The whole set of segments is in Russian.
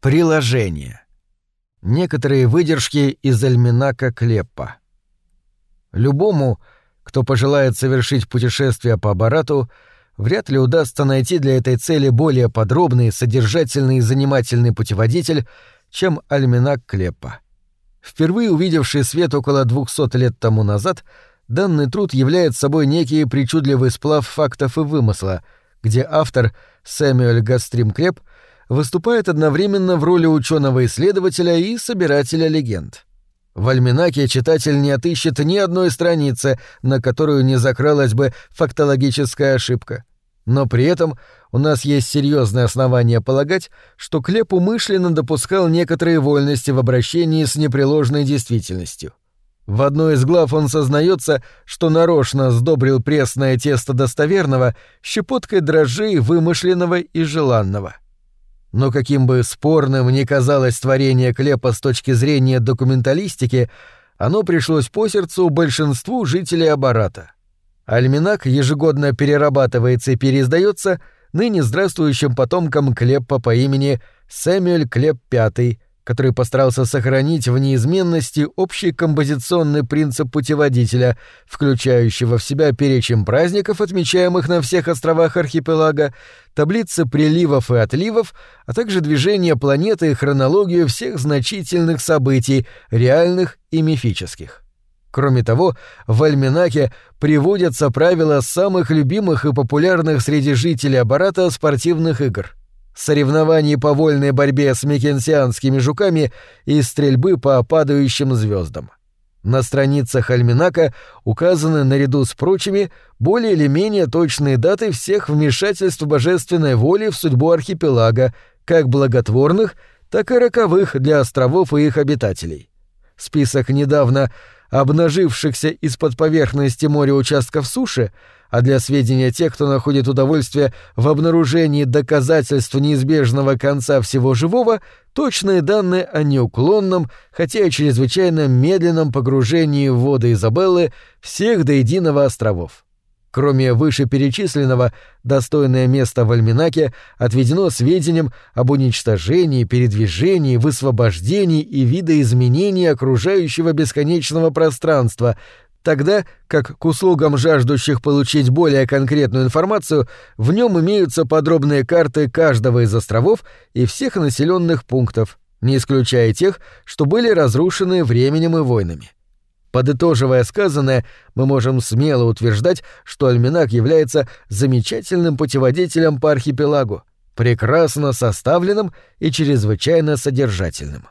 Приложение. Некоторые выдержки из альманака Клеппа. Любому, кто пожелает совершить путешествие по Барату, вряд ли удастся найти для этой цели более подробный, содержательный и занимательный путеводитель, чем альманак Клеппа. Впервые увидевший свет около 200 лет тому назад, данный труд является собой некий причудливый сплав фактов и вымысла, где автор Сэмюэль Гастрим Клеп выступает одновременно в роли ученого-исследователя и собирателя легенд. В альманаке читатель не отыщет ни одной страницы, на которую не закралась бы фактологическая ошибка. Но при этом у нас есть серьезное основание полагать, что Клеп умышленно допускал некоторые вольности в обращении с непреложной действительностью. В одной из глав он сознается, что нарочно сдобрил пресное тесто достоверного щепоткой дрожжей вымышленного и желанного. Но каким бы спорным ни казалось творение Клепа с точки зрения документалистики, оно пришлось по сердцу большинству жителей Абарата. Альминак ежегодно перерабатывается и переиздается ныне здравствующим потомкам Клеппа по имени Сэмюэль Клеп V, который постарался сохранить в неизменности общий композиционный принцип путеводителя, включающего в себя перечень праздников, отмечаемых на всех островах архипелага, таблицы приливов и отливов, а также движение планеты и хронологию всех значительных событий, реальных и мифических. Кроме того, в альманаке приводятся правила самых любимых и популярных среди жителей аппарата спортивных игр — соревнований по вольной борьбе с мекенсианскими жуками и стрельбы по падающим звездам. На страницах альманака указаны наряду с прочими более или менее точные даты всех вмешательств божественной воли в судьбу архипелага, как благотворных, так и роковых для островов и их обитателей. Список недавно обнажившихся из-под поверхности моря участков суши — а для сведения тех, кто находит удовольствие в обнаружении доказательств неизбежного конца всего живого, точные данные о неуклонном, хотя и чрезвычайно медленном погружении в воды Изабеллы всех до единого островов. Кроме вышеперечисленного, достойное место в Альминаке отведено сведениям об уничтожении, передвижении, высвобождении и видоизменении окружающего бесконечного пространства, тогда как к услугам жаждущих получить более конкретную информацию в нем имеются подробные карты каждого из островов и всех населенных пунктов, не исключая тех, что были разрушены временем и войнами. Подытоживая сказанное, мы можем смело утверждать, что Альминак является замечательным путеводителем по архипелагу, прекрасно составленным и чрезвычайно содержательным.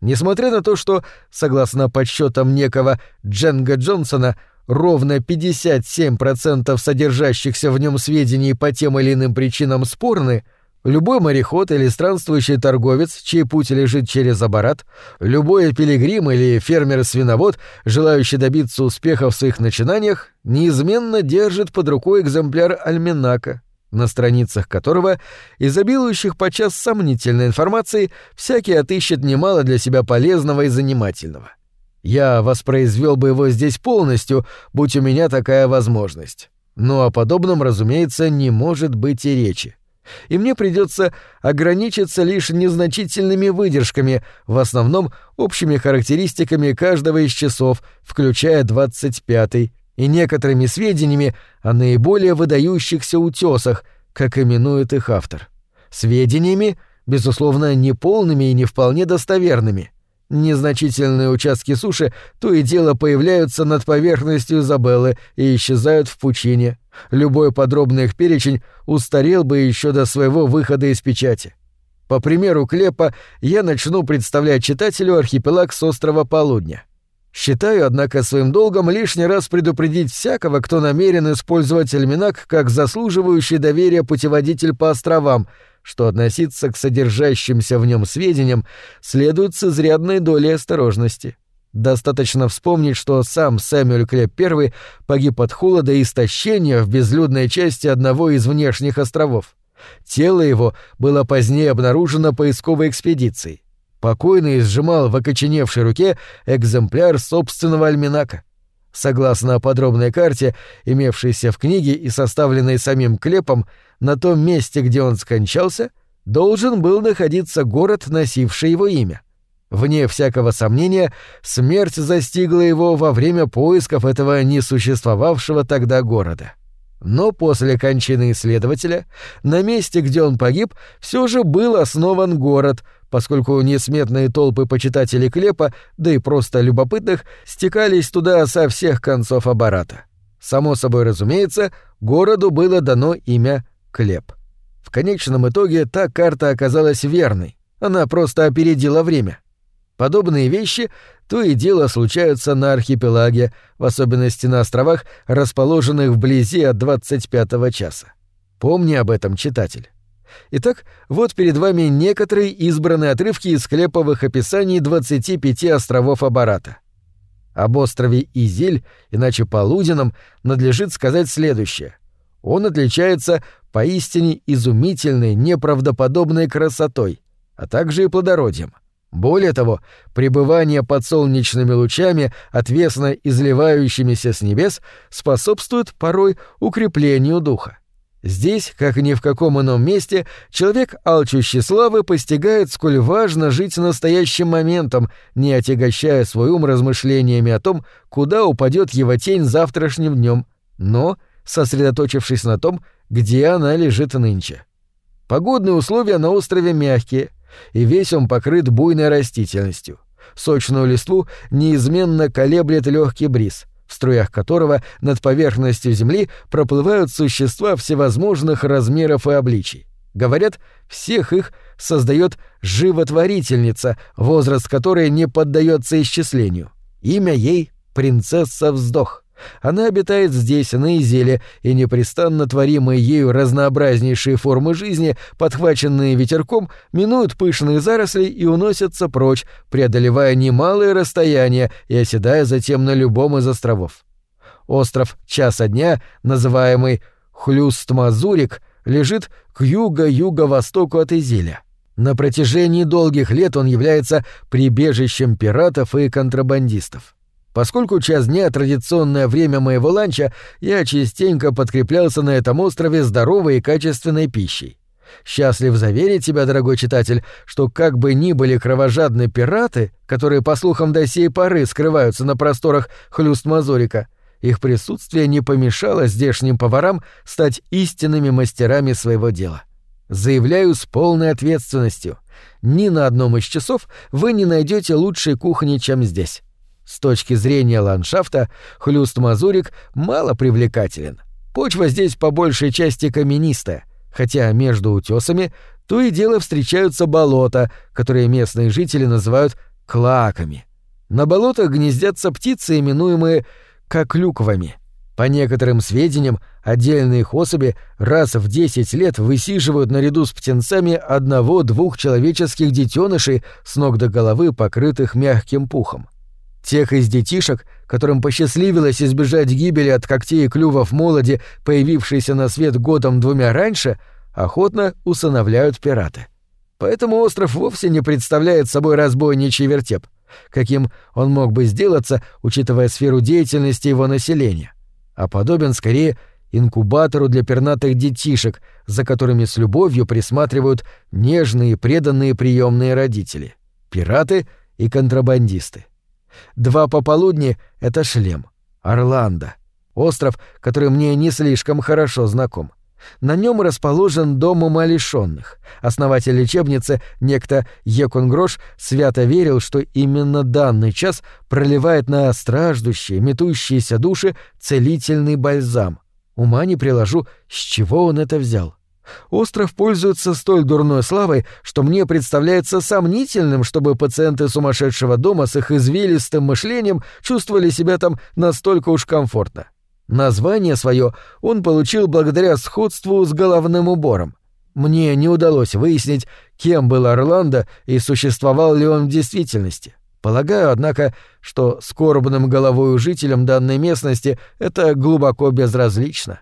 Несмотря на то, что, согласно подсчетам некого Дженга Джонсона, ровно 57% содержащихся в нем сведений по тем или иным причинам спорны, любой мореход или странствующий торговец, чей путь лежит через Абарат, любой пилигрим или фермер-свиновод, желающий добиться успеха в своих начинаниях, неизменно держит под рукой экземпляр альманака, на страницах которого, изобилующих подчас сомнительной информации, всякий отыщет немало для себя полезного и занимательного. Я воспроизвел бы его здесь полностью, будь у меня такая возможность. Но о подобном, разумеется, не может быть и речи. И мне придется ограничиться лишь незначительными выдержками, в основном общими характеристиками каждого из часов, включая двадцать пятый, и некоторыми сведениями о наиболее выдающихся утесах, как именует их автор. Сведениями, безусловно, неполными и не вполне достоверными. Незначительные участки суши то и дело появляются над поверхностью Изабеллы и исчезают в пучине. Любой подробный их перечень устарел бы еще до своего выхода из печати. По примеру Клепа я начну представлять читателю архипелаг с острова Полудня. Считаю, однако, своим долгом лишний раз предупредить всякого, кто намерен использовать альманак как заслуживающий доверия путеводитель по островам, что относиться к содержащимся в нем сведениям следует с изрядной долей осторожности. Достаточно вспомнить, что сам Сэмюэль Клеп I погиб от холода и истощения в безлюдной части одного из внешних островов. Тело его было позднее обнаружено поисковой экспедицией. Покойный сжимал в окоченевшей руке экземпляр собственного альманака. Согласно подробной карте, имевшейся в книге и составленной самим Клепом, на том месте, где он скончался, должен был находиться город, носивший его имя. Вне всякого сомнения, смерть застигла его во время поисков этого несуществовавшего тогда города. Но после кончины исследователя на месте, где он погиб, все же был основан город, поскольку несметные толпы почитателей Клепа, да и просто любопытных, стекались туда со всех концов аппарата. Само собой разумеется, городу было дано имя Клеп. В конечном итоге та карта оказалась верной, она просто опередила время. Подобные вещи то и дело случаются на архипелаге, в особенности на островах, расположенных вблизи от 25 часа. Помни об этом, читатель. Итак, вот перед вами некоторые избранные отрывки из клеповых описаний 25 островов Абарата. Об острове Изиль, иначе полуденном, надлежит сказать следующее. Он отличается поистине изумительной, неправдоподобной красотой, а также и плодородием — более того, пребывание под солнечными лучами, отвесно изливающимися с небес, способствует порой укреплению духа. Здесь, как ни в каком ином месте, человек, алчущий славы, постигает, сколь важно жить настоящим моментом, не отягощая свой ум размышлениями о том, куда упадет его тень завтрашним днем, но сосредоточившись на том, где она лежит нынче. Погодные условия на острове мягкие, и весь он покрыт буйной растительностью. Сочную листву неизменно колеблет легкий бриз, в струях которого над поверхностью земли проплывают существа всевозможных размеров и обличий. Говорят, всех их создает животворительница, возраст которой не поддается исчислению. Имя ей — принцесса Вздох. Она обитает здесь, на Изеле, и непрестанно творимые ею разнообразнейшие формы жизни, подхваченные ветерком, минуют пышные заросли и уносятся прочь, преодолевая немалые расстояния и оседая затем на любом из островов. Остров Часа дня, называемый Хлюст-Мазурик, лежит к юго-юго-востоку от Изеля. На протяжении долгих лет он является прибежищем пиратов и контрабандистов. Поскольку час дня — традиционное время моего ланча, я частенько подкреплялся на этом острове здоровой и качественной пищей. Счастлив заверить тебя, дорогой читатель, что как бы ни были кровожадны пираты, которые, по слухам, до сей поры скрываются на просторах Хлюст-Мазурика, их присутствие не помешало здешним поварам стать истинными мастерами своего дела. Заявляю с полной ответственностью. Ни на одном из часов вы не найдете лучшей кухни, чем здесь. С точки зрения ландшафта Хлюст-Мазурик мало привлекателен. Почва здесь по большей части каменистая, хотя между утесами то и дело встречаются болота, которые местные жители называют клаками. На болотах гнездятся птицы, именуемые коклюквами. По некоторым сведениям, отдельные их особи раз в 10 лет высиживают наряду с птенцами одного-двух человеческих детенышей с ног до головы, покрытых мягким пухом. Тех из детишек, которым посчастливилось избежать гибели от когтей и клювов молоди, появившейся на свет годом двумя раньше, охотно усыновляют пираты. Поэтому остров вовсе не представляет собой разбойничий вертеп, каким он мог бы сделаться, учитывая сферу деятельности его населения, а подобен скорее инкубатору для пернатых детишек, за которыми с любовью присматривают нежные преданные приемные родители — пираты и контрабандисты. Два пополудни — это шлем. Орландо. Остров, который мне не слишком хорошо знаком. На нем расположен дом умалишенных. Основатель лечебницы, некто Екунгрош, свято верил, что именно данный час проливает на страждущие, метущиеся души целительный бальзам. Ума не приложу, с чего он это взял. Остров пользуется столь дурной славой, что мне представляется сомнительным, чтобы пациенты сумасшедшего дома с их извилистым мышлением чувствовали себя там настолько уж комфортно. Название свое он получил благодаря сходству с головным убором. Мне не удалось выяснить, кем был Орландо и существовал ли он в действительности. Полагаю, однако, что скорбным головою жителям данной местности это глубоко безразлично.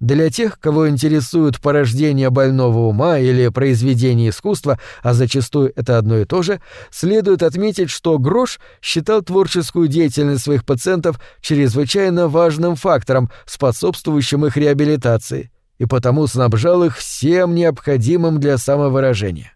Для тех, кого интересует порождение больного ума или произведение искусства, а зачастую это одно и то же, следует отметить, что Грош считал творческую деятельность своих пациентов чрезвычайно важным фактором, способствующим их реабилитации, и потому снабжал их всем необходимым для самовыражения.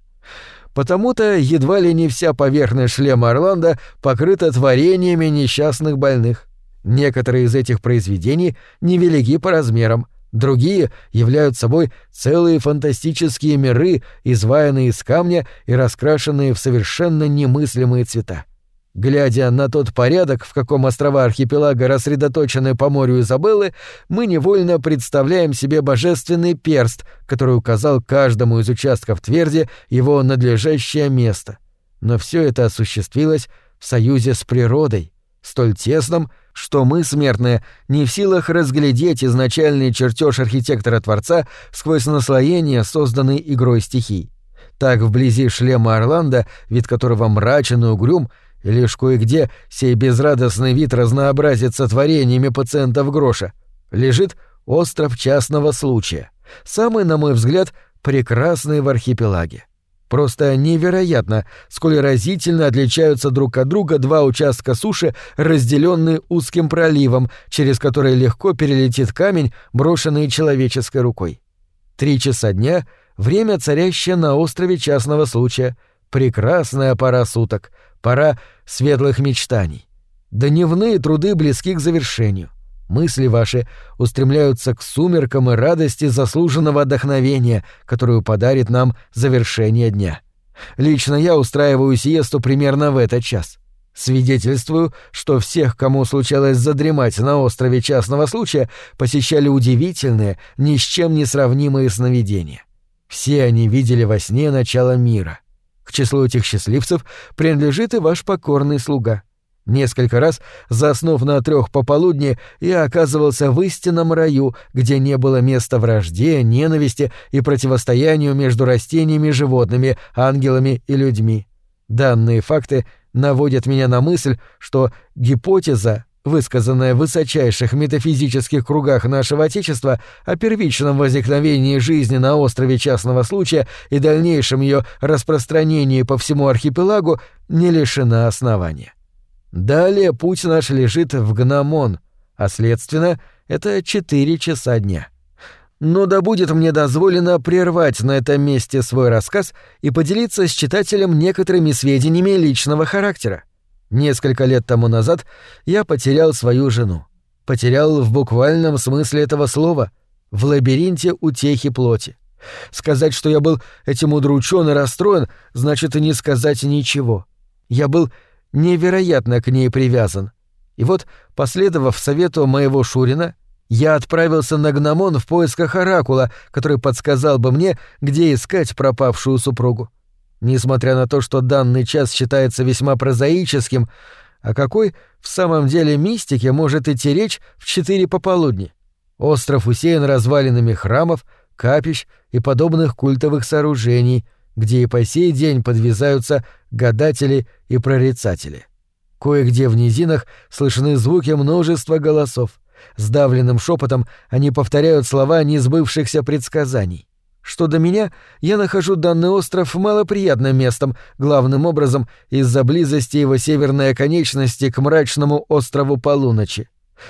Потому-то едва ли не вся поверхность шлема Орландо покрыта творениями несчастных больных. Некоторые из этих произведений невелики по размерам, другие являют собой целые фантастические миры, изваянные из камня и раскрашенные в совершенно немыслимые цвета. Глядя на тот порядок, в каком острова архипелага рассредоточены по морю Изабеллы, мы невольно представляем себе божественный перст, который указал каждому из участков тверди его надлежащее место. Но все это осуществилось в союзе с природой, столь тесном, что мы, смертные, не в силах разглядеть изначальный чертеж архитектора-творца сквозь наслоение, созданный игрой стихий. Так вблизи шлема Орландо, вид которого мрачен и угрюм, и лишь кое-где сей безрадостный вид разнообразится творениями пациентов Гроша. Лежит остров частного случая. Самый, на мой взгляд, прекрасный в архипелаге. Просто невероятно, сколь разительно отличаются друг от друга два участка суши, разделенные узким проливом, через который легко перелетит камень, брошенный человеческой рукой. Три часа дня — время, царящее на острове частного случая. Прекрасная пора суток, пора светлых мечтаний. Дневные труды близки к завершению. Мысли ваши устремляются к сумеркам и радости заслуженного отдохновения, которую подарит нам завершение дня. Лично я устраиваю сиесту примерно в этот час. Свидетельствую, что всех, кому случалось задремать на острове частного случая, посещали удивительные, ни с чем не сравнимые сновидения. Все они видели во сне начало мира — к числу этих счастливцев принадлежит и ваш покорный слуга. Несколько раз, заснув на трех пополудни, я оказывался в истинном раю, где не было места вражде, ненависти и противостоянию между растениями и животными, ангелами и людьми. Данные факты наводят меня на мысль, что гипотеза высказанная в высочайших метафизических кругах нашего Отечества о первичном возникновении жизни на острове частного случая и дальнейшем ее распространении по всему архипелагу, не лишена основания. Далее путь наш лежит в Гномон, а следственно, это четыре часа дня. Но да будет мне дозволено прервать на этом месте свой рассказ и поделиться с читателем некоторыми сведениями личного характера. Несколько лет тому назад я потерял свою жену. Потерял в буквальном смысле этого слова, в лабиринте утехи плоти. Сказать, что я был этим удручен и расстроен, значит и не сказать ничего. Я был невероятно к ней привязан. И вот, последовав совету моего Шурина, я отправился на Гномон в поисках оракула, который подсказал бы мне, где искать пропавшую супругу. Несмотря на то, что данный час считается весьма прозаическим, о какой в самом деле мистике может идти речь в четыре пополудни? Остров усеян развалинами храмов, капищ и подобных культовых сооружений, где и по сей день подвязаются гадатели и прорицатели. Кое-где в низинах слышны звуки множества голосов. Сдавленным шепотом они повторяют слова несбывшихся предсказаний. Что до меня, я нахожу данный остров малоприятным местом, главным образом из-за близости его северной оконечности к мрачному острову Полуночи.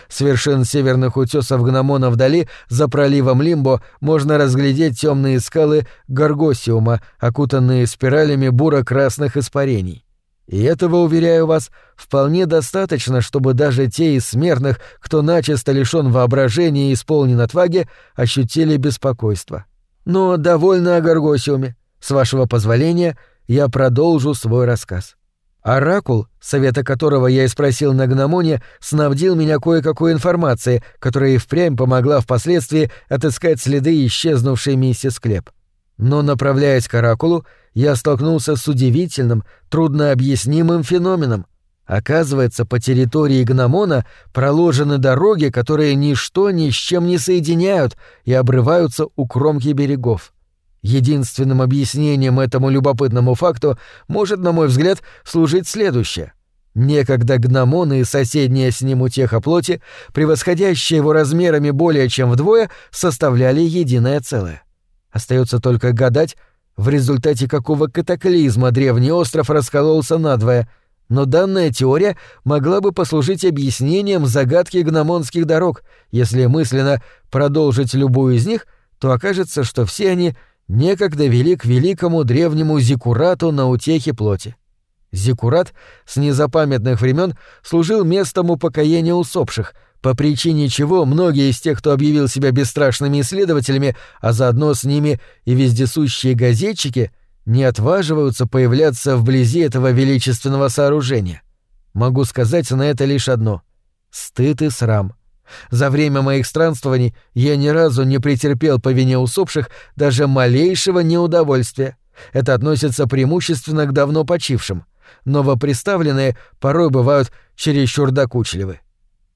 С вершин северных утесов Гномона вдали, за проливом Лимбо, можно разглядеть темные скалы Гаргосиума, окутанные спиралями буро-красных испарений. И этого, уверяю вас, вполне достаточно, чтобы даже те из смертных, кто начисто лишён воображения и исполнен отваги, ощутили беспокойство. Но довольно о Гаргосиуме. С вашего позволения, я продолжу свой рассказ. Оракул, совета которого я и спросил на Гномоне, снабдил меня кое-какой информацией, которая и впрямь помогла впоследствии отыскать следы исчезнувшей миссис Клеп. Но, направляясь к Оракулу, я столкнулся с удивительным, труднообъяснимым феноменом. Оказывается, по территории Гномона проложены дороги, которые ничто ни с чем не соединяют и обрываются у кромки берегов. Единственным объяснением этому любопытному факту может, на мой взгляд, служить следующее. Некогда гномоны и соседняя с ним утеха плоти, превосходящие его размерами более чем вдвое, составляли единое целое. Остается только гадать, в результате какого катаклизма древний остров раскололся надвое — но данная теория могла бы послужить объяснением загадки гномонских дорог, если мысленно продолжить любую из них, то окажется, что все они некогда вели к великому древнему зикурату на утехе плоти. Зикурат с незапамятных времен служил местом упокоения усопших, по причине чего многие из тех, кто объявил себя бесстрашными исследователями, а заодно с ними и вездесущие газетчики, не отваживаются появляться вблизи этого величественного сооружения. Могу сказать на это лишь одно — стыд и срам. За время моих странствований я ни разу не претерпел по вине усопших даже малейшего неудовольствия. Это относится преимущественно к давно почившим. Новоприставленные порой бывают чересчур докучливы.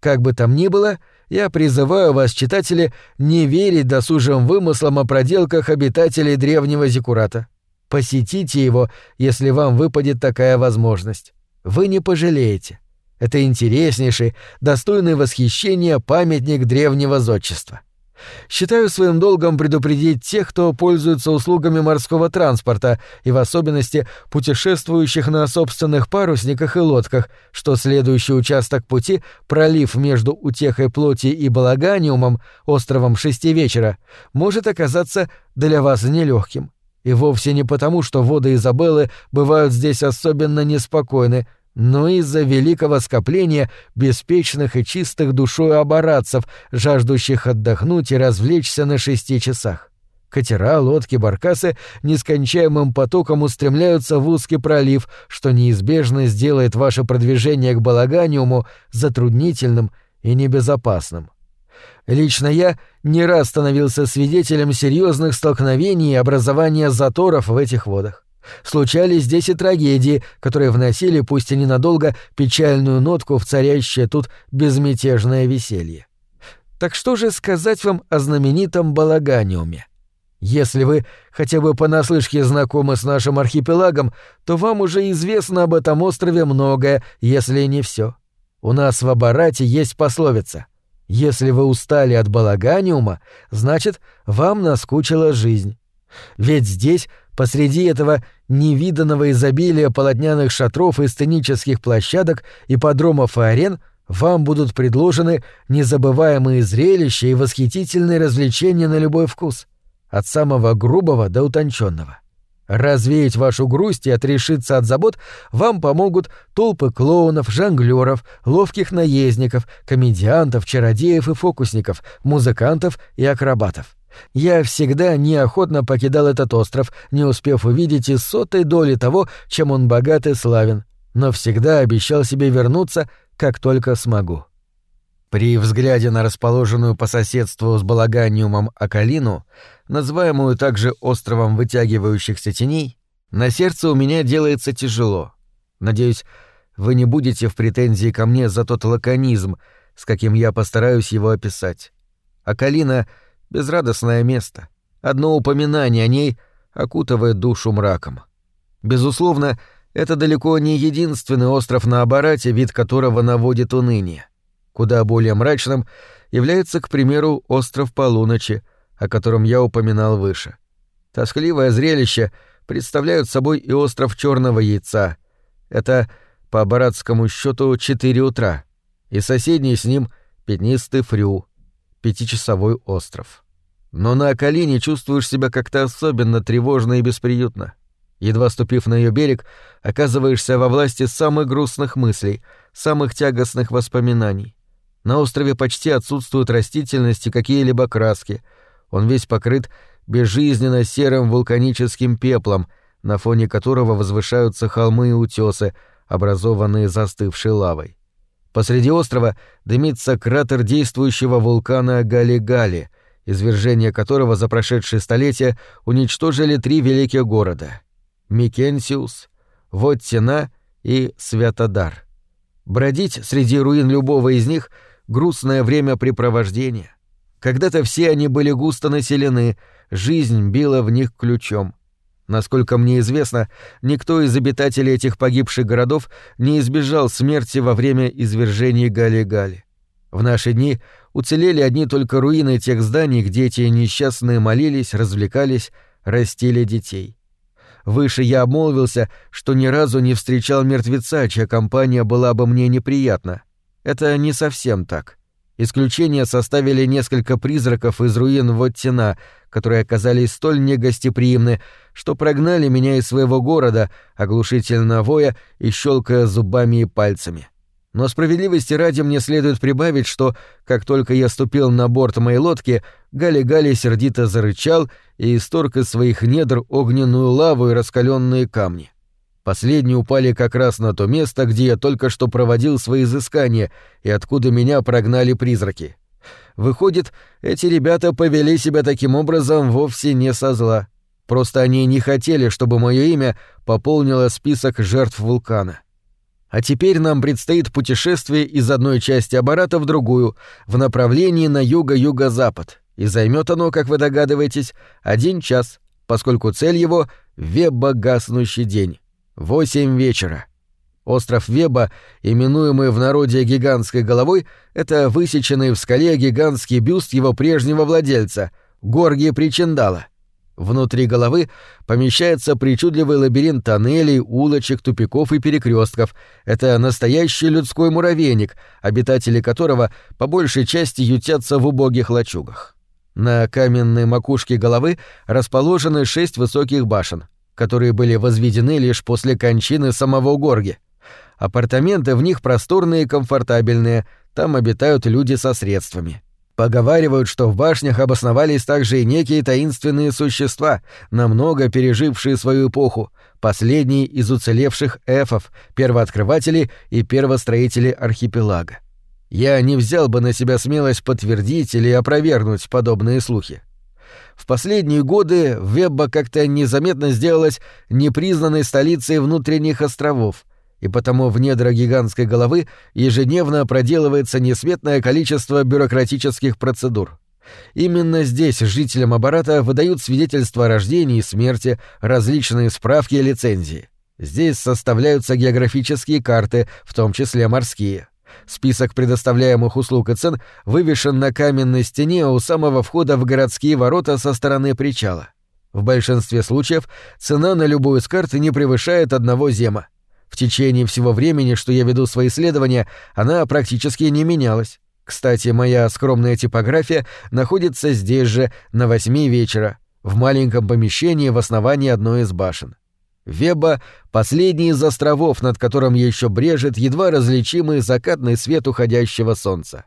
Как бы там ни было, я призываю вас, читатели, не верить досужим вымыслам о проделках обитателей древнего Зикурата. Посетите его, если вам выпадет такая возможность. Вы не пожалеете. Это интереснейший, достойный восхищения памятник древнего зодчества. Считаю своим долгом предупредить тех, кто пользуется услугами морского транспорта и в особенности путешествующих на собственных парусниках и лодках, что следующий участок пути, пролив между утехой плоти и балаганиумом, островом шести вечера, может оказаться для вас нелегким. И вовсе не потому, что воды Изабеллы бывают здесь особенно неспокойны, но из-за великого скопления беспечных и чистых душой оборатцев, жаждущих отдохнуть и развлечься на шести часах. Катера, лодки, баркасы нескончаемым потоком устремляются в узкий пролив, что неизбежно сделает ваше продвижение к Балаганиуму затруднительным и небезопасным. Лично я не раз становился свидетелем серьезных столкновений и образования заторов в этих водах. Случались здесь и трагедии, которые вносили, пусть и ненадолго, печальную нотку в царящее тут безмятежное веселье. Так что же сказать вам о знаменитом Балаганиуме? Если вы хотя бы понаслышке знакомы с нашим архипелагом, то вам уже известно об этом острове многое, если не все. У нас в Абарате есть пословица «Если вы устали от Балаганиума, значит, вам наскучила жизнь». Ведь здесь посреди этого невиданного изобилия полотняных шатров и сценических площадок, ипподромов и арен вам будут предложены незабываемые зрелища и восхитительные развлечения на любой вкус, от самого грубого до утонченного. Развеять вашу грусть и отрешиться от забот вам помогут толпы клоунов, жонглёров, ловких наездников, комедиантов, чародеев и фокусников, музыкантов и акробатов. Я всегда неохотно покидал этот остров, не успев увидеть и сотой доли того, чем он богат и славен, но всегда обещал себе вернуться, как только смогу. При взгляде на расположенную по соседству с Балаганиумом Акалину, называемую также островом вытягивающихся теней, на сердце у меня делается тяжело. Надеюсь, вы не будете в претензии ко мне за тот лаконизм, с каким я постараюсь его описать. Акалина — Безрадостное место. Одно упоминание о ней окутывает душу мраком. Безусловно, это далеко не единственный остров на Абарате, вид которого наводит уныние. Куда более мрачным является, к примеру, остров Полуночи, о котором я упоминал выше. Тоскливое зрелище представляют собой и остров Черного Яйца. Это, по абаратскому счету, 4 утра, и соседний с ним пятнистый Фрю, пятичасовой остров но на Акалине чувствуешь себя как-то особенно тревожно и бесприютно. Едва ступив на ее берег, оказываешься во власти самых грустных мыслей, самых тягостных воспоминаний. На острове почти отсутствуют растительность и какие-либо краски. Он весь покрыт безжизненно серым вулканическим пеплом, на фоне которого возвышаются холмы и утесы, образованные застывшей лавой. Посреди острова дымится кратер действующего вулкана Гали-Гали — извержение которого за прошедшие столетия уничтожили три великих города — Микенсиус, Воттина и Святодар. Бродить среди руин любого из них — грустное времяпрепровождение. Когда-то все они были густо населены, жизнь била в них ключом. Насколько мне известно, никто из обитателей этих погибших городов не избежал смерти во время извержения Гали-Гали. В наши дни Уцелели одни только руины тех зданий, где эти несчастные молились, развлекались, растили детей. Выше я обмолвился, что ни разу не встречал мертвеца, чья компания была бы мне неприятна. Это не совсем так. Исключение составили несколько призраков из руин Воттина, которые оказались столь негостеприимны, что прогнали меня из своего города, оглушительно воя и щелкая зубами и пальцами. Но справедливости ради мне следует прибавить, что, как только я ступил на борт моей лодки, Гали-Гали сердито зарычал и исторг из своих недр огненную лаву и раскаленные камни. Последние упали как раз на то место, где я только что проводил свои изыскания и откуда меня прогнали призраки. Выходит, эти ребята повели себя таким образом вовсе не со зла. Просто они не хотели, чтобы мое имя пополнило список жертв вулкана. А теперь нам предстоит путешествие из одной части аппарата в другую, в направлении на юго-юго-запад, и займет оно, как вы догадываетесь, один час, поскольку цель его — вебба гаснущий день. Восемь вечера. Остров Веба, именуемый в народе гигантской головой, это высеченный в скале гигантский бюст его прежнего владельца, Горги Причиндала. Внутри головы помещается причудливый лабиринт тоннелей, улочек, тупиков и перекрестков. Это настоящий людской муравейник, обитатели которого по большей части ютятся в убогих лачугах. На каменной макушке головы расположены шесть высоких башен которые были возведены лишь после кончины самого Горги. Апартаменты в них просторные и комфортабельные, там обитают люди со средствами. Поговаривают, что в башнях обосновались также и некие таинственные существа, намного пережившие свою эпоху, последние из уцелевших эфов, первооткрыватели и первостроители архипелага. Я не взял бы на себя смелость подтвердить или опровергнуть подобные слухи. В последние годы Вебба как-то незаметно сделалась непризнанной столицей внутренних островов, и потому в недра гигантской головы ежедневно проделывается несметное количество бюрократических процедур. Именно здесь жителям аппарата выдают свидетельства о рождении и смерти, различные справки и лицензии. Здесь составляются географические карты, в том числе морские. Список предоставляемых услуг и цен вывешен на каменной стене у самого входа в городские ворота со стороны причала. В большинстве случаев цена на любую из карт не превышает одного зема. В течение всего времени, что я веду свои исследования, она практически не менялась. Кстати, моя скромная типография находится здесь же, на восьми вечера, в маленьком помещении в основании одной из башен. Веба — последний из островов, над которым еще брежет едва различимый закатный свет уходящего солнца.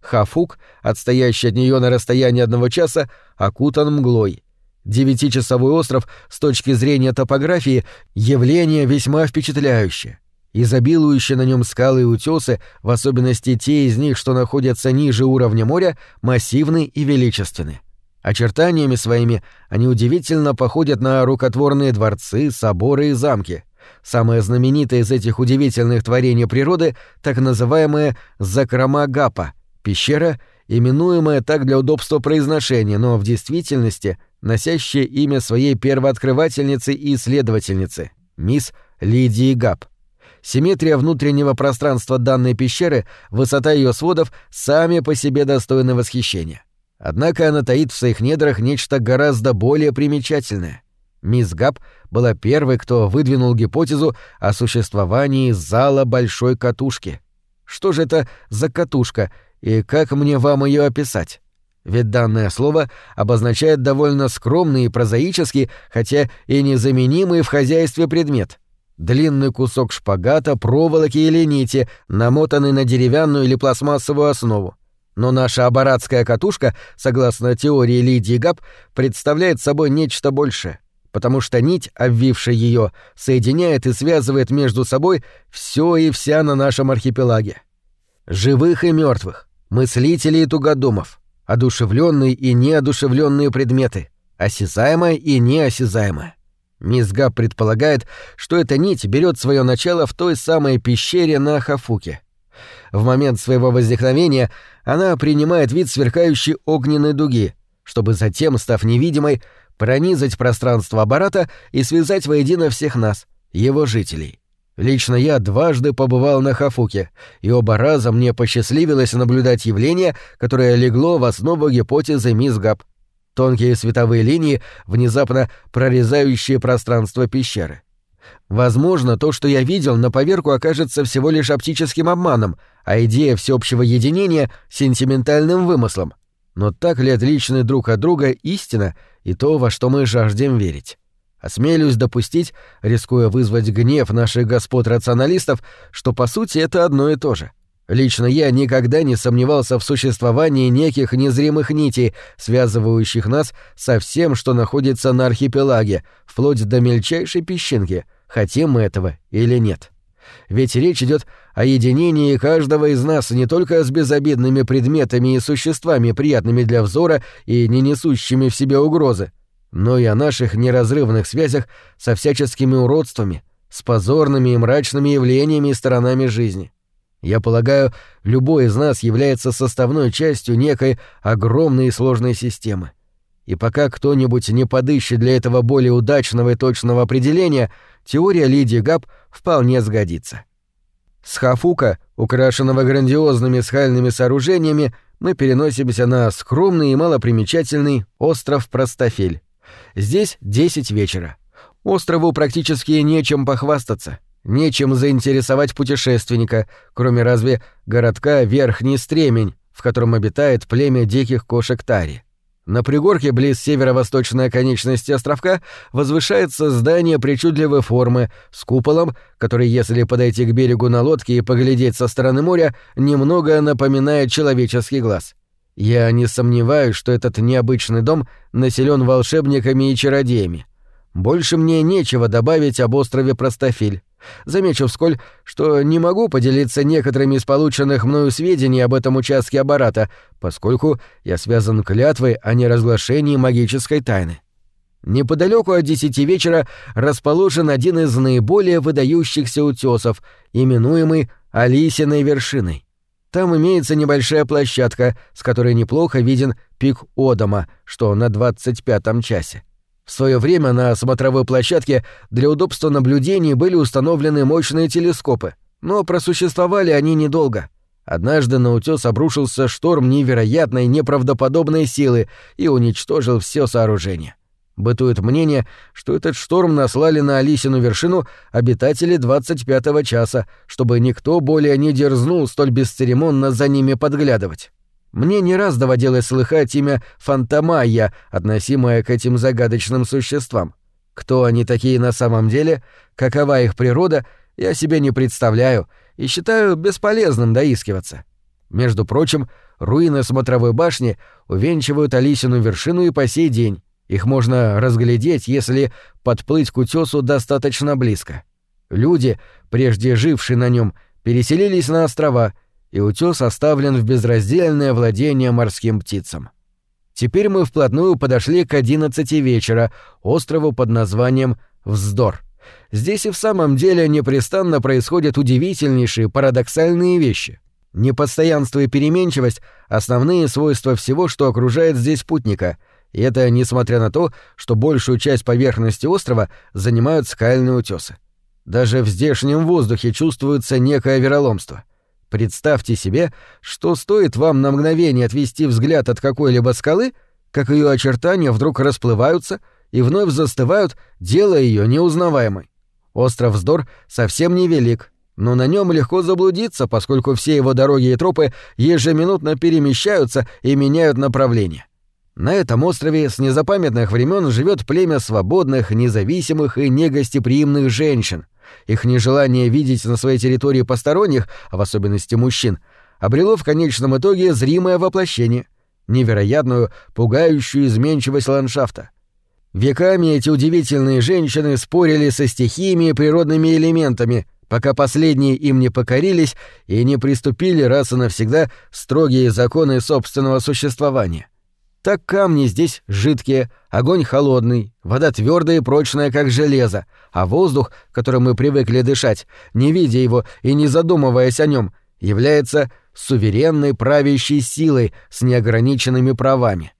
Хафук, отстоящий от нее на расстоянии одного часа, окутан мглой. Девятичасовой остров с точки зрения топографии — явление весьма впечатляющее. Изобилующие на нем скалы и утесы, в особенности те из них, что находятся ниже уровня моря, массивны и величественны. Очертаниями своими они удивительно походят на рукотворные дворцы, соборы и замки. Самое знаменитое из этих удивительных творений природы — так называемая Закрамагапа, пещера, именуемая так для удобства произношения, но в действительности носящая имя своей первооткрывательницы и исследовательницы — мисс Лидии Гап. Симметрия внутреннего пространства данной пещеры, высота ее сводов сами по себе достойны восхищения. Однако она таит в своих недрах нечто гораздо более примечательное. Мисс Габ была первой, кто выдвинул гипотезу о существовании зала большой катушки. Что же это за катушка и как мне вам ее описать? Ведь данное слово обозначает довольно скромный и прозаический, хотя и незаменимый в хозяйстве предмет. Длинный кусок шпагата, проволоки или нити, намотанный на деревянную или пластмассовую основу. Но наша абаратская катушка, согласно теории Лидии Габ, представляет собой нечто большее, потому что нить, обвившая ее, соединяет и связывает между собой все и вся на нашем архипелаге. Живых и мертвых, мыслителей и тугодумов, одушевленные и неодушевленные предметы, осязаемое и неосязаемое. Мисс Габ предполагает, что эта нить берет свое начало в той самой пещере на Хафуке — в момент своего возникновения она принимает вид сверкающей огненной дуги, чтобы затем, став невидимой, пронизать пространство аппарата и связать воедино всех нас, его жителей. Лично я дважды побывал на Хафуке, и оба раза мне посчастливилось наблюдать явление, которое легло в основу гипотезы мисс Габ. Тонкие световые линии, внезапно прорезающие пространство пещеры. Возможно, то, что я видел, на поверку окажется всего лишь оптическим обманом, а идея всеобщего единения — сентиментальным вымыслом. Но так ли отличны друг от друга истина и то, во что мы жаждем верить? Осмелюсь допустить, рискуя вызвать гнев наших господ-рационалистов, что по сути это одно и то же. Лично я никогда не сомневался в существовании неких незримых нитей, связывающих нас со всем, что находится на архипелаге, вплоть до мельчайшей песчинки, хотим мы этого или нет. Ведь речь идет о единении каждого из нас не только с безобидными предметами и существами, приятными для взора и не несущими в себе угрозы, но и о наших неразрывных связях со всяческими уродствами, с позорными и мрачными явлениями и сторонами жизни. Я полагаю, любой из нас является составной частью некой огромной и сложной системы. И пока кто-нибудь не подыщет для этого более удачного и точного определения, теория Лидии Габ вполне сгодится. С Хафука, украшенного грандиозными скальными сооружениями, мы переносимся на скромный и малопримечательный остров Простофель. Здесь 10 вечера. Острову практически нечем похвастаться, нечем заинтересовать путешественника, кроме разве городка Верхний Стремень, в котором обитает племя диких кошек Тари. На пригорке близ северо-восточной оконечности островка возвышается здание причудливой формы с куполом, который, если подойти к берегу на лодке и поглядеть со стороны моря, немного напоминает человеческий глаз. Я не сомневаюсь, что этот необычный дом населен волшебниками и чародеями. Больше мне нечего добавить об острове Простофиль. Замечу вскользь, что не могу поделиться некоторыми из полученных мною сведений об этом участке аппарата, поскольку я связан клятвой о неразглашении магической тайны. Неподалеку от десяти вечера расположен один из наиболее выдающихся утесов, именуемый Алисиной вершиной. Там имеется небольшая площадка, с которой неплохо виден пик Одома, что на двадцать пятом часе. В свое время на смотровой площадке для удобства наблюдений были установлены мощные телескопы, но просуществовали они недолго. Однажды на утес обрушился шторм невероятной, неправдоподобной силы и уничтожил все сооружение. Бытует мнение, что этот шторм наслали на Алисину вершину обитатели 25-го часа, чтобы никто более не дерзнул столь бесцеремонно за ними подглядывать. Мне не раз доводилось слыхать имя Фантомайя, относимое к этим загадочным существам. Кто они такие на самом деле, какова их природа, я себе не представляю и считаю бесполезным доискиваться. Между прочим, руины смотровой башни увенчивают Алисину вершину и по сей день. Их можно разглядеть, если подплыть к утесу достаточно близко. Люди, прежде жившие на нем, переселились на острова — и утес оставлен в безраздельное владение морским птицам. Теперь мы вплотную подошли к одиннадцати вечера, острову под названием Вздор. Здесь и в самом деле непрестанно происходят удивительнейшие парадоксальные вещи. Непостоянство и переменчивость — основные свойства всего, что окружает здесь путника, и это несмотря на то, что большую часть поверхности острова занимают скальные утесы. Даже в здешнем воздухе чувствуется некое вероломство — Представьте себе, что стоит вам на мгновение отвести взгляд от какой-либо скалы, как ее очертания вдруг расплываются и вновь застывают, делая ее неузнаваемой. Остров Вздор совсем невелик, но на нем легко заблудиться, поскольку все его дороги и тропы ежеминутно перемещаются и меняют направление. На этом острове с незапамятных времен живет племя свободных, независимых и негостеприимных женщин, их нежелание видеть на своей территории посторонних, а в особенности мужчин, обрело в конечном итоге зримое воплощение, невероятную, пугающую изменчивость ландшафта. Веками эти удивительные женщины спорили со стихиями и природными элементами, пока последние им не покорились и не приступили раз и навсегда строгие законы собственного существования. Так камни здесь жидкие, огонь холодный, вода твердая и прочная, как железо, а воздух, которым мы привыкли дышать, не видя его и не задумываясь о нем, является суверенной правящей силой с неограниченными правами.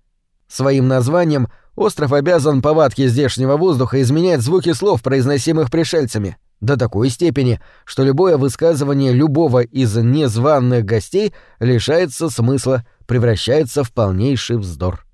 Своим названием остров обязан повадке здешнего воздуха изменять звуки слов, произносимых пришельцами, до такой степени, что любое высказывание любого из незваных гостей лишается смысла превращается в полнейший вздор.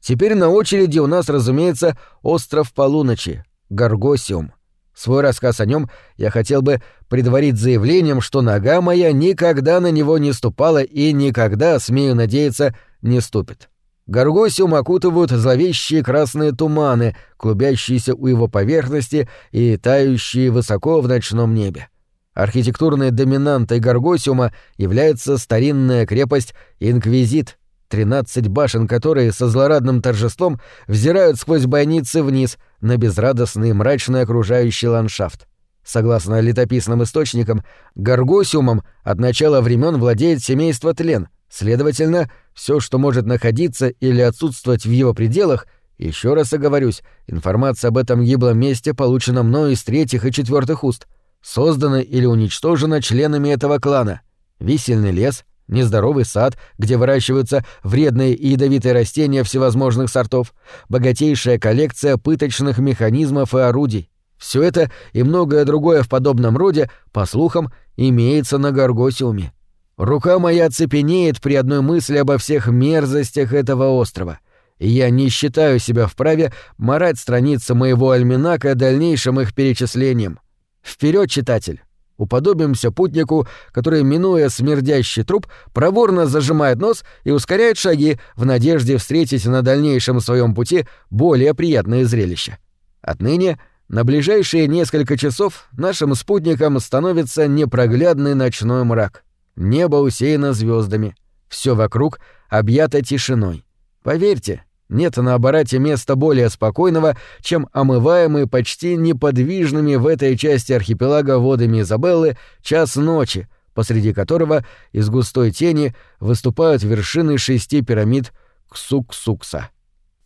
Теперь на очереди у нас, разумеется, остров полуночи, Гаргосиум. Свой рассказ о нем я хотел бы предварить заявлением, что нога моя никогда на него не ступала и никогда, смею надеяться, не ступит. Горгосиум окутывают зловещие красные туманы, клубящиеся у его поверхности и тающие высоко в ночном небе. Архитектурной доминантой Горгосиума является старинная крепость Инквизит, тринадцать башен которой со злорадным торжеством взирают сквозь бойницы вниз на безрадостный мрачный окружающий ландшафт. Согласно летописным источникам, Гаргосиумом от начала времен владеет семейство Тлен, следовательно, все, что может находиться или отсутствовать в его пределах, еще раз оговорюсь, информация об этом гиблом месте получена мною из третьих и четвертых уст, создана или уничтожена членами этого клана. Висельный лес, нездоровый сад, где выращиваются вредные и ядовитые растения всевозможных сортов, богатейшая коллекция пыточных механизмов и орудий. Все это и многое другое в подобном роде, по слухам, имеется на Гаргосиуме. Рука моя цепенеет при одной мысли обо всех мерзостях этого острова, и я не считаю себя вправе марать страницы моего альманака дальнейшим их перечислением. Вперед, читатель! Уподобимся путнику, который, минуя смердящий труп, проворно зажимает нос и ускоряет шаги в надежде встретить на дальнейшем своем пути более приятное зрелище. Отныне, на ближайшие несколько часов, нашим спутником становится непроглядный ночной мрак. Небо усеяно звездами, все вокруг объято тишиной. Поверьте, нет на аппарате места более спокойного, чем омываемый почти неподвижными в этой части архипелага водами Изабеллы час ночи, посреди которого из густой тени выступают вершины шести пирамид Ксук-Сукса.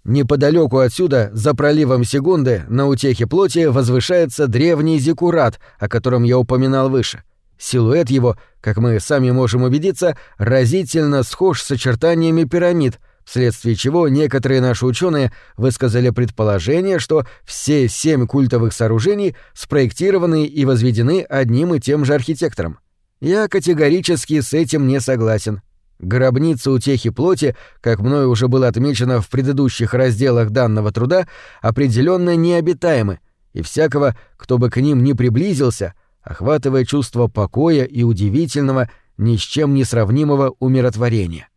Неподалеку отсюда, за проливом Сегунды, на утехе плоти возвышается древний зиккурат, о котором я упоминал выше. Силуэт его, как мы сами можем убедиться, разительно схож с очертаниями пирамид — вследствие чего некоторые наши ученые высказали предположение, что все семь культовых сооружений спроектированы и возведены одним и тем же архитектором. Я категорически с этим не согласен. Гробница утехи плоти, как мною уже было отмечено в предыдущих разделах данного труда, определенно необитаемы, и всякого, кто бы к ним не приблизился, охватывая чувство покоя и удивительного, ни с чем не сравнимого умиротворения.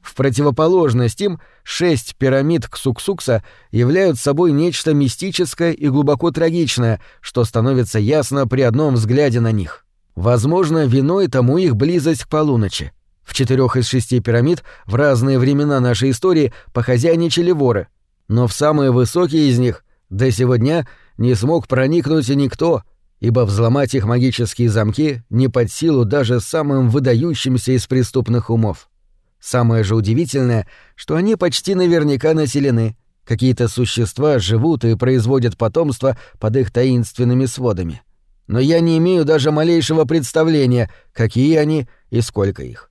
В противоположность им шесть пирамид Ксуксукса являют собой нечто мистическое и глубоко трагичное, что становится ясно при одном взгляде на них. Возможно, виной тому их близость к полуночи. В четырех из шести пирамид в разные времена нашей истории похозяйничали воры, но в самые высокие из них до сего дня не смог проникнуть никто, ибо взломать их магические замки не под силу даже самым выдающимся из преступных умов. Самое же удивительное, что они почти наверняка населены. Какие-то существа живут и производят потомство под их таинственными сводами. Но я не имею даже малейшего представления, какие они и сколько их.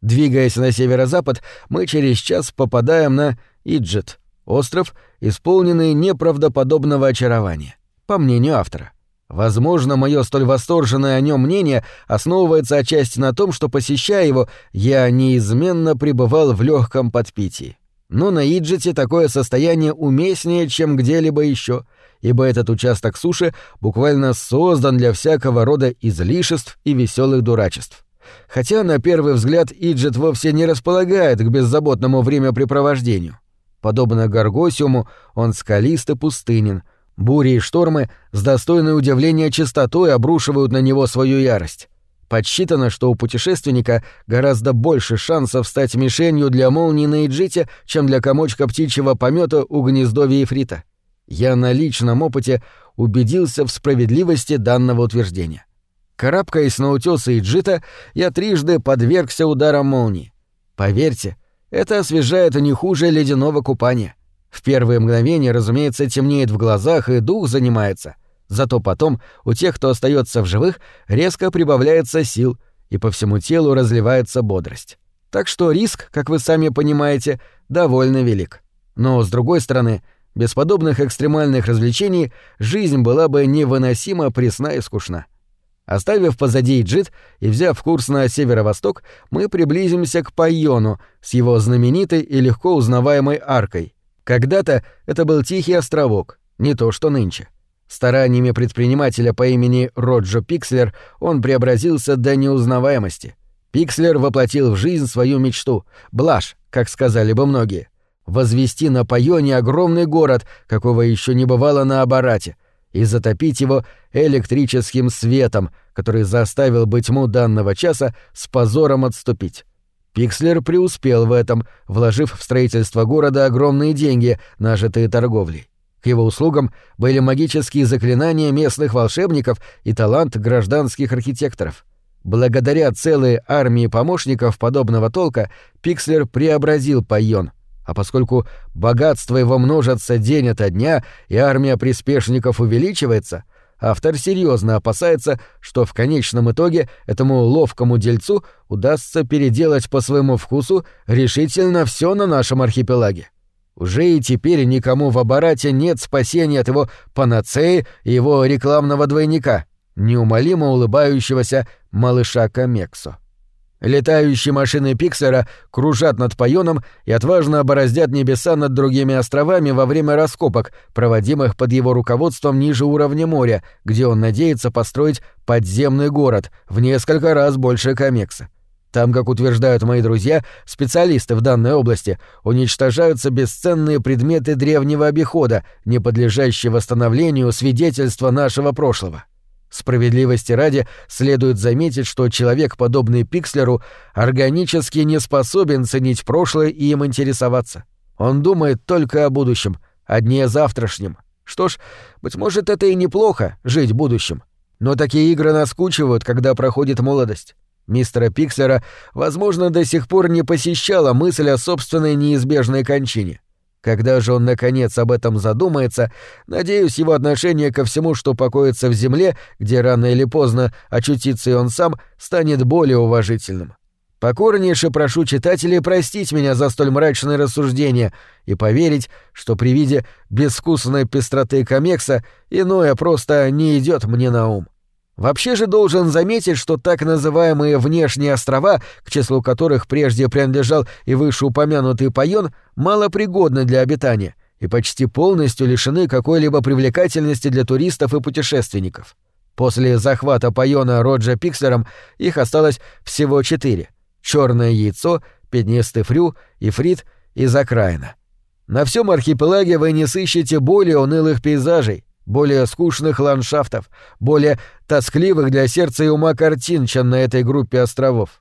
Двигаясь на северо-запад, мы через час попадаем на Иджет, остров, исполненный неправдоподобного очарования, по мнению автора. Возможно, мое столь восторженное о нем мнение основывается отчасти на том, что, посещая его, я неизменно пребывал в легком подпитии. Но на Иджете такое состояние уместнее, чем где-либо еще, ибо этот участок суши буквально создан для всякого рода излишеств и веселых дурачеств. Хотя на первый взгляд Иджет вовсе не располагает к беззаботному времяпрепровождению. Подобно Гаргосиуму, он скалист и пустынен — Бури и штормы с достойной удивления чистотой обрушивают на него свою ярость. Подсчитано, что у путешественника гораздо больше шансов стать мишенью для молнии на Иджите, чем для комочка птичьего помета у гнездовья Ифрита. Я на личном опыте убедился в справедливости данного утверждения. Карабкаясь на утёсы Иджита, я трижды подвергся ударам молнии. Поверьте, это освежает не хуже ледяного купания. В первые мгновения, разумеется, темнеет в глазах и дух занимается. Зато потом у тех, кто остается в живых, резко прибавляется сил, и по всему телу разливается бодрость. Так что риск, как вы сами понимаете, довольно велик. Но, с другой стороны, без подобных экстремальных развлечений жизнь была бы невыносимо пресна и скучна. Оставив позади Джит и взяв курс на северо-восток, мы приблизимся к Пайону с его знаменитой и легко узнаваемой аркой, когда-то это был тихий островок, не то что нынче. Стараниями предпринимателя по имени Роджо Пикслер он преобразился до неузнаваемости. Пикслер воплотил в жизнь свою мечту — блажь, как сказали бы многие. Возвести на Пайоне огромный город, какого еще не бывало на Абарате, и затопить его электрическим светом, который заставил бы тьму данного часа с позором отступить. Пикслер преуспел в этом, вложив в строительство города огромные деньги, нажитые торговлей. К его услугам были магические заклинания местных волшебников и талант гражданских архитекторов. Благодаря целой армии помощников подобного толка Пикслер преобразил Пайон — а поскольку богатство его множится день ото дня и армия приспешников увеличивается, автор серьезно опасается, что в конечном итоге этому ловкому дельцу удастся переделать по своему вкусу решительно все на нашем архипелаге. Уже и теперь никому в аппарате нет спасения от его панацеи и его рекламного двойника, неумолимо улыбающегося малыша Камексо. Летающие машины Пиксера кружат над Пайоном и отважно бороздят небеса над другими островами во время раскопок, проводимых под его руководством ниже уровня моря, где он надеется построить подземный город в несколько раз больше Камекса. Там, как утверждают мои друзья, специалисты в данной области, уничтожаются бесценные предметы древнего обихода, не подлежащие восстановлению свидетельства нашего прошлого. Справедливости ради следует заметить, что человек, подобный Пикслеру, органически не способен ценить прошлое и им интересоваться. Он думает только о будущем, о завтрашнем. Что ж, быть может, это и неплохо — жить будущим. Но такие игры наскучивают, когда проходит молодость. Мистера Пикслера, возможно, до сих пор не посещала мысль о собственной неизбежной кончине. Когда же он наконец об этом задумается, надеюсь, его отношение ко всему, что покоится в земле, где рано или поздно очутится и он сам, станет более уважительным. Покорнейше прошу читателей простить меня за столь мрачные рассуждения и поверить, что при виде безвкусной пестроты комекса иное просто не идет мне на ум. Вообще же должен заметить, что так называемые внешние острова, к числу которых прежде принадлежал и вышеупомянутый Пайон, малопригодны для обитания и почти полностью лишены какой-либо привлекательности для туристов и путешественников. После захвата Пайона Роджа Пиксером их осталось всего четыре — черное яйцо, пятнистый фрю, ифрит и закраина. На всем архипелаге вы не сыщете более унылых пейзажей, более скучных ландшафтов, более тоскливых для сердца и ума картин, чем на этой группе островов.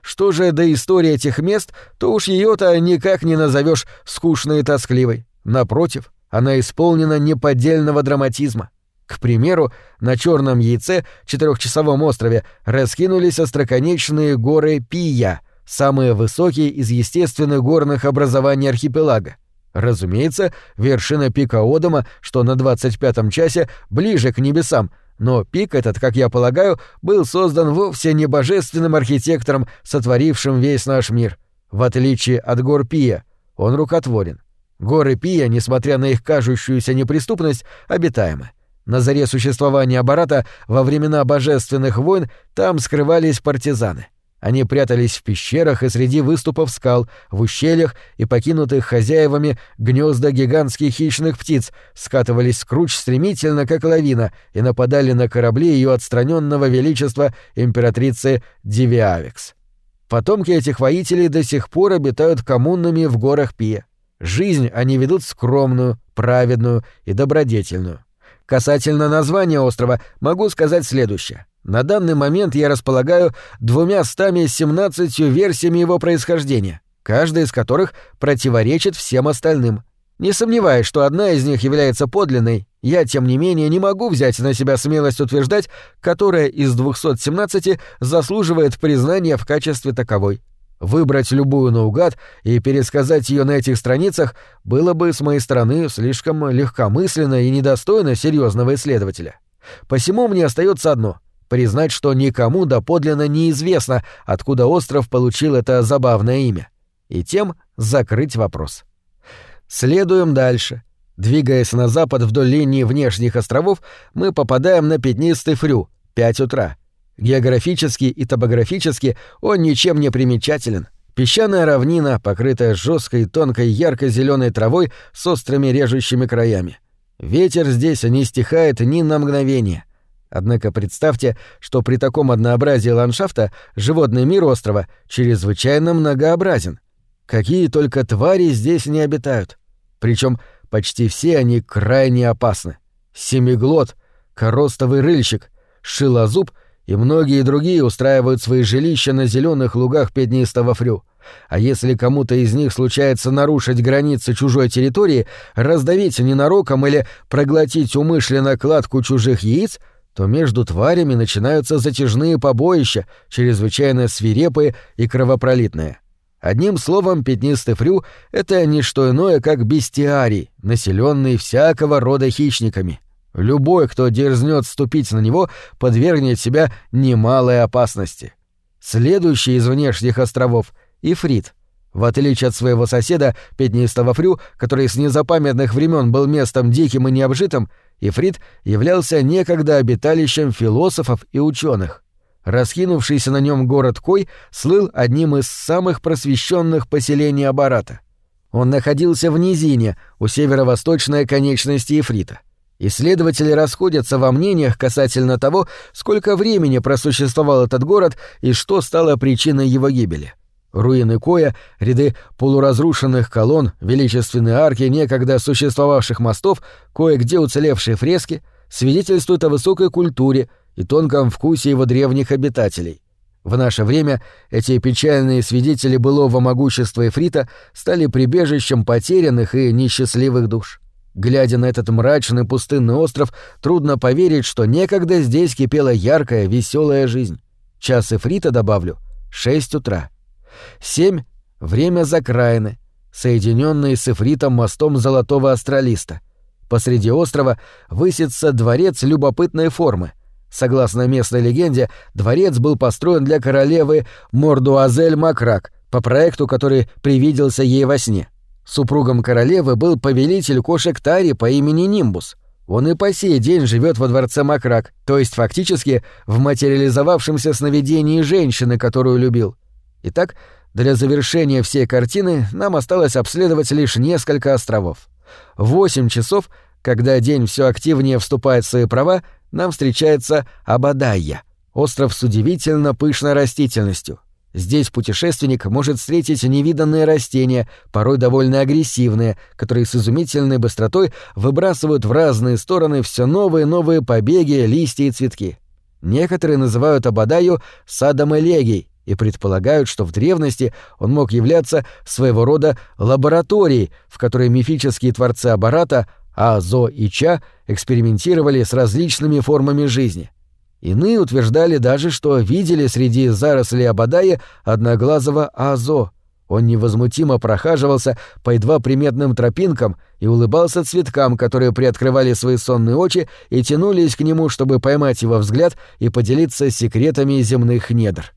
Что же до истории этих мест, то уж ее-то никак не назовешь скучной и тоскливой. Напротив, она исполнена неподдельного драматизма. К примеру, на черном яйце, четырехчасовом острове, раскинулись остроконечные горы Пия, самые высокие из естественных горных образований архипелага. Разумеется, вершина пика Одома, что на 25-м часе, ближе к небесам, но пик этот, как я полагаю, был создан вовсе не божественным архитектором, сотворившим весь наш мир. В отличие от гор Пия, он рукотворен. Горы Пия, несмотря на их кажущуюся неприступность, обитаемы. На заре существования Абарата во времена божественных войн там скрывались партизаны. Они прятались в пещерах и среди выступов скал, в ущельях и покинутых хозяевами гнезда гигантских хищных птиц, скатывались с круч стремительно, как лавина, и нападали на корабли ее отстраненного величества императрицы Дивиавикс. Потомки этих воителей до сих пор обитают коммунами в горах Пия. Жизнь они ведут скромную, праведную и добродетельную. Касательно названия острова могу сказать следующее. На данный момент я располагаю двумя стами семнадцатью версиями его происхождения, каждая из которых противоречит всем остальным. Не сомневаюсь, что одна из них является подлинной, я, тем не менее, не могу взять на себя смелость утверждать, которая из 217 заслуживает признания в качестве таковой. Выбрать любую наугад и пересказать ее на этих страницах было бы с моей стороны слишком легкомысленно и недостойно серьезного исследователя. Посему мне остается одно — признать, что никому доподлинно неизвестно, откуда остров получил это забавное имя, и тем закрыть вопрос. Следуем дальше. Двигаясь на запад вдоль линии внешних островов, мы попадаем на пятнистый фрю, 5 утра. Географически и топографически он ничем не примечателен. Песчаная равнина, покрытая жесткой, тонкой, ярко-зеленой травой с острыми режущими краями. Ветер здесь не стихает ни на мгновение. Однако представьте, что при таком однообразии ландшафта животный мир острова чрезвычайно многообразен. Какие только твари здесь не обитают. Причем почти все они крайне опасны. Семиглот, коростовый рыльщик, шилозуб и многие другие устраивают свои жилища на зеленых лугах пятнистого фрю. А если кому-то из них случается нарушить границы чужой территории, раздавить ненароком или проглотить умышленно кладку чужих яиц, то между тварями начинаются затяжные побоища, чрезвычайно свирепые и кровопролитные. Одним словом, пятнистый фрю — это не что иное, как бестиарий, населенный всякого рода хищниками. Любой, кто дерзнет ступить на него, подвергнет себя немалой опасности. Следующий из внешних островов — Ифрит. В отличие от своего соседа, пятнистого фрю, который с незапамятных времен был местом диким и необжитым, Ифрит являлся некогда обиталищем философов и ученых. Раскинувшийся на нем город Кой слыл одним из самых просвещенных поселений Абарата. Он находился в низине, у северо-восточной конечности Ифрита. Исследователи расходятся во мнениях касательно того, сколько времени просуществовал этот город и что стало причиной его гибели. Руины Коя, ряды полуразрушенных колонн, величественные арки некогда существовавших мостов, кое-где уцелевшие фрески, свидетельствуют о высокой культуре и тонком вкусе его древних обитателей. В наше время эти печальные свидетели былого могущества Эфрита стали прибежищем потерянных и несчастливых душ. Глядя на этот мрачный пустынный остров, трудно поверить, что некогда здесь кипела яркая, веселая жизнь. Час Эфрита добавлю — шесть утра. Семь — время закраины, соединенные с Эфритом мостом Золотого Астралиста. Посреди острова высится дворец любопытной формы. Согласно местной легенде, дворец был построен для королевы Мордуазель Макрак по проекту, который привиделся ей во сне. Супругом королевы был повелитель кошек Тари по имени Нимбус. Он и по сей день живет во дворце Макрак, то есть фактически в материализовавшемся сновидении женщины, которую любил. Итак, для завершения всей картины нам осталось обследовать лишь несколько островов. В 8 часов, когда день все активнее вступает в свои права, нам встречается Абадайя, остров с удивительно пышной растительностью. Здесь путешественник может встретить невиданные растения, порой довольно агрессивные, которые с изумительной быстротой выбрасывают в разные стороны все новые новые побеги, листья и цветки. Некоторые называют Абадаю садом элегий, и предполагают, что в древности он мог являться своего рода лабораторией, в которой мифические творцы Абарата, Азо и Ча экспериментировали с различными формами жизни. Иные утверждали даже, что видели среди зарослей Абадая одноглазого Азо. Он невозмутимо прохаживался по едва приметным тропинкам и улыбался цветкам, которые приоткрывали свои сонные очи и тянулись к нему, чтобы поймать его взгляд и поделиться секретами земных недр.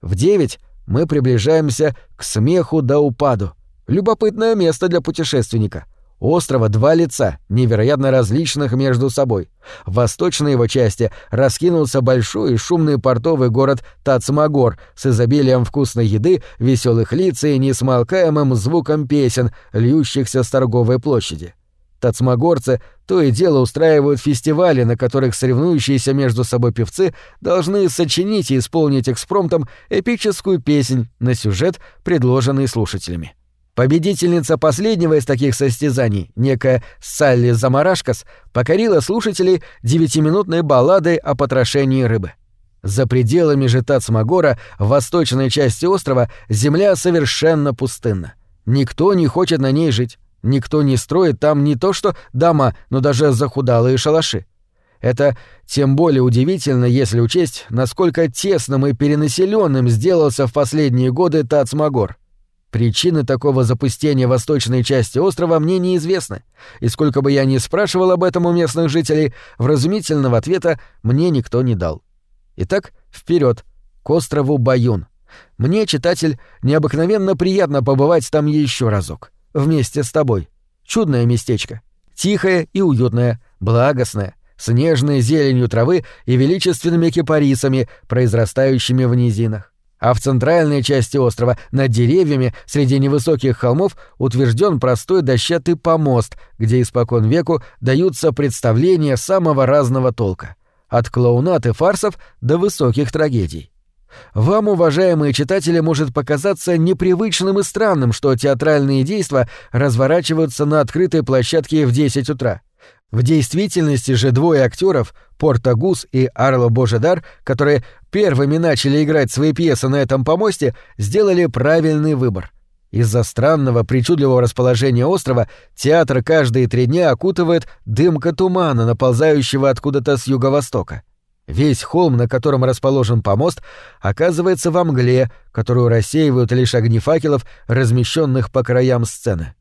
В девять мы приближаемся к смеху до упаду. Любопытное место для путешественника. Острова два лица, невероятно различных между собой. В восточной его части раскинулся большой и шумный портовый город Тацмагор с изобилием вкусной еды, веселых лиц и несмолкаемым звуком песен, льющихся с торговой площади. Тацмагорцы то и дело устраивают фестивали, на которых соревнующиеся между собой певцы должны сочинить и исполнить экспромтом эпическую песнь на сюжет, предложенный слушателями. Победительница последнего из таких состязаний, некая Салли Замарашкас, покорила слушателей девятиминутной балладой о потрошении рыбы. За пределами же Тацмагора, в восточной части острова, земля совершенно пустынна. Никто не хочет на ней жить. Никто не строит там не то что дома, но даже захудалые шалаши. Это тем более удивительно, если учесть, насколько тесным и перенаселенным сделался в последние годы Тацмагор. Причины такого запустения восточной части острова мне неизвестны, и сколько бы я ни спрашивал об этом у местных жителей, вразумительного ответа мне никто не дал. Итак, вперед к острову Баюн. Мне, читатель, необыкновенно приятно побывать там еще разок вместе с тобой. Чудное местечко. Тихое и уютное, благостное, с нежной зеленью травы и величественными кипарисами, произрастающими в низинах. А в центральной части острова, над деревьями, среди невысоких холмов, утвержден простой дощатый помост, где испокон веку даются представления самого разного толка. От клоунат и фарсов до высоких трагедий. Вам, уважаемые читатели, может показаться непривычным и странным, что театральные действия разворачиваются на открытой площадке в 10 утра. В действительности же двое актеров, Портагус и Арло Божедар, которые первыми начали играть свои пьесы на этом помосте, сделали правильный выбор. Из-за странного, причудливого расположения острова театр каждые три дня окутывает дымка тумана, наползающего откуда-то с юго-востока. Весь холм, на котором расположен помост, оказывается во мгле, которую рассеивают лишь огни факелов, размещенных по краям сцены.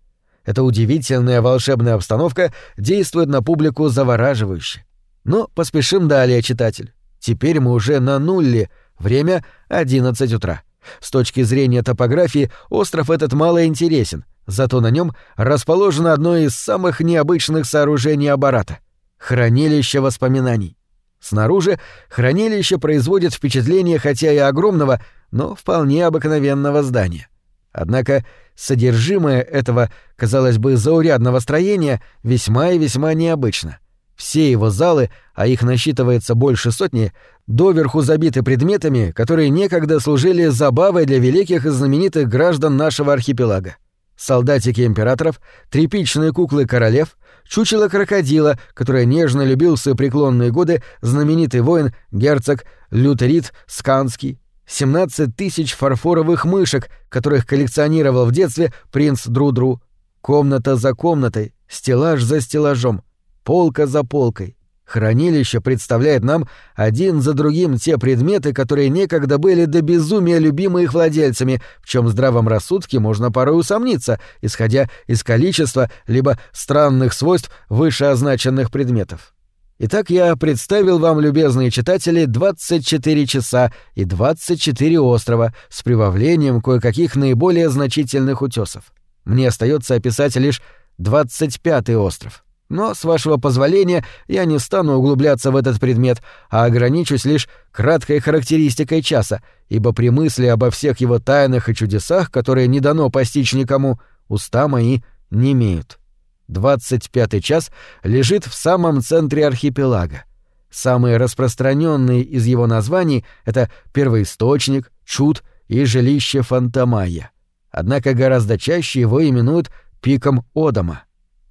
Эта удивительная волшебная обстановка действует на публику завораживающе. Но поспешим далее, читатель. Теперь мы уже на нуле, время 11 утра. С точки зрения топографии остров этот мало интересен, зато на нем расположено одно из самых необычных сооружений Абарата — хранилище воспоминаний. Снаружи хранилище производит впечатление хотя и огромного, но вполне обыкновенного здания. Однако содержимое этого, казалось бы, заурядного строения весьма и весьма необычно. Все его залы, а их насчитывается больше сотни, доверху забиты предметами, которые некогда служили забавой для великих и знаменитых граждан нашего архипелага солдатики императоров, тряпичные куклы королев, чучело крокодила, которое нежно любил в свои преклонные годы знаменитый воин герцог Лютерит Сканский, 17 тысяч фарфоровых мышек, которых коллекционировал в детстве принц Друдру, комната за комнатой, стеллаж за стеллажом, полка за полкой, Хранилище представляет нам один за другим те предметы, которые некогда были до безумия любимы их владельцами, в чем здравом рассудке можно порой усомниться, исходя из количества либо странных свойств вышеозначенных предметов. Итак, я представил вам, любезные читатели, 24 часа и 24 острова с прибавлением кое-каких наиболее значительных утесов. Мне остается описать лишь 25-й остров — но, с вашего позволения, я не стану углубляться в этот предмет, а ограничусь лишь краткой характеристикой часа, ибо при мысли обо всех его тайнах и чудесах, которые не дано постичь никому, уста мои не имеют. Двадцать пятый час лежит в самом центре архипелага. Самые распространенные из его названий — это первоисточник, чуд и жилище Фантомая. Однако гораздо чаще его именуют пиком Одама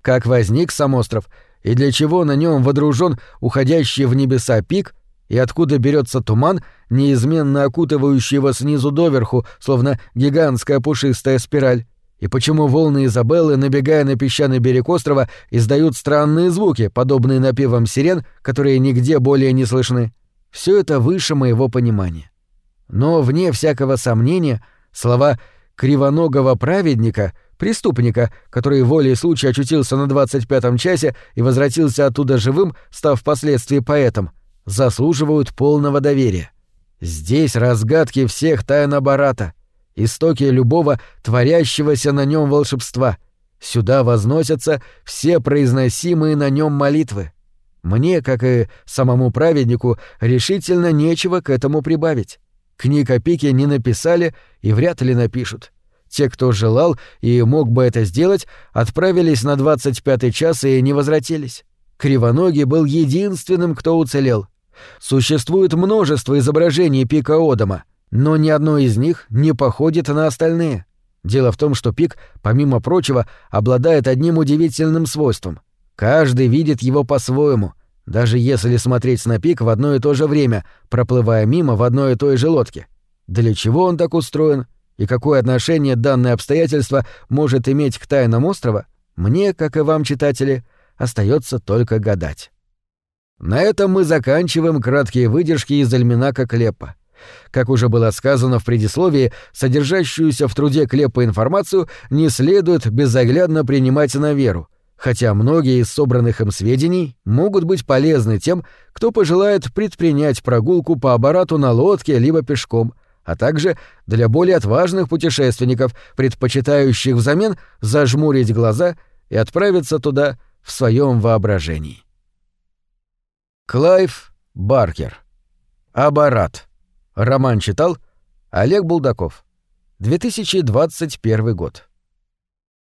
как возник сам остров и для чего на нем водружен уходящий в небеса пик, и откуда берется туман, неизменно окутывающий его снизу доверху, словно гигантская пушистая спираль, и почему волны Изабеллы, набегая на песчаный берег острова, издают странные звуки, подобные напевам сирен, которые нигде более не слышны. Все это выше моего понимания. Но, вне всякого сомнения, слова «кривоногого праведника» — Преступника, который волей случая очутился на 25-м часе и возвратился оттуда живым, став впоследствии поэтом, заслуживают полного доверия. Здесь разгадки всех тайн Абарата, истоки любого творящегося на нем волшебства. Сюда возносятся все произносимые на нем молитвы. Мне, как и самому праведнику, решительно нечего к этому прибавить. Книг о пике не написали и вряд ли напишут. Те, кто желал и мог бы это сделать, отправились на 25-й час и не возвратились. Кривоногий был единственным, кто уцелел. Существует множество изображений пика Одама, но ни одно из них не походит на остальные. Дело в том, что пик, помимо прочего, обладает одним удивительным свойством. Каждый видит его по-своему, даже если смотреть на пик в одно и то же время, проплывая мимо в одной и той же лодке. Для чего он так устроен, и какое отношение данное обстоятельство может иметь к тайнам острова, мне, как и вам, читатели, остается только гадать. На этом мы заканчиваем краткие выдержки из альманака Клеппа. Как уже было сказано в предисловии, содержащуюся в труде Клеппа информацию не следует безоглядно принимать на веру, хотя многие из собранных им сведений могут быть полезны тем, кто пожелает предпринять прогулку по аппарату на лодке либо пешком — а также для более отважных путешественников, предпочитающих взамен зажмурить глаза и отправиться туда в своем воображении. Клайв Баркер. Абарат. Роман читал Олег Булдаков. 2021 год.